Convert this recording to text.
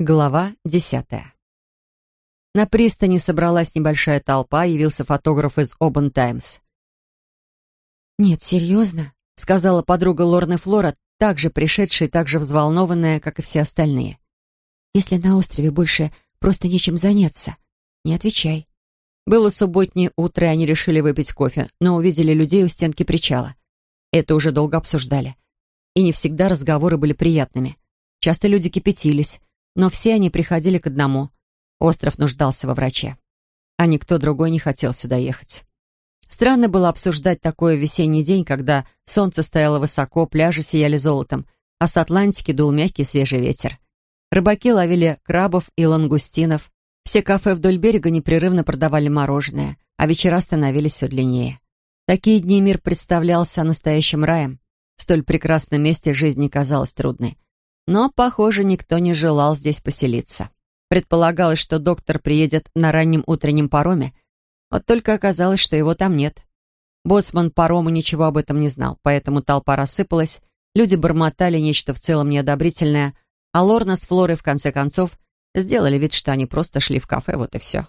Глава десятая. На пристани собралась небольшая толпа, явился фотограф из Обан Таймс. «Нет, серьезно?» — сказала подруга Лорны Флора, также пришедшая и так же взволнованная, как и все остальные. «Если на острове больше просто нечем заняться, не отвечай». Было субботнее утро, и они решили выпить кофе, но увидели людей у стенки причала. Это уже долго обсуждали. И не всегда разговоры были приятными. Часто люди кипятились, но все они приходили к одному. Остров нуждался во враче. А никто другой не хотел сюда ехать. Странно было обсуждать такой весенний день, когда солнце стояло высоко, пляжи сияли золотом, а с Атлантики дул мягкий свежий ветер. Рыбаки ловили крабов и лангустинов. Все кафе вдоль берега непрерывно продавали мороженое, а вечера становились все длиннее. Такие дни мир представлялся настоящим раем. В столь прекрасном месте жизнь не казалась трудной. Но, похоже, никто не желал здесь поселиться. Предполагалось, что доктор приедет на раннем утреннем пароме, вот только оказалось, что его там нет. Боцман парома ничего об этом не знал, поэтому толпа рассыпалась, люди бормотали нечто в целом неодобрительное, а Лорна с Флорой, в конце концов, сделали вид, что они просто шли в кафе, вот и все.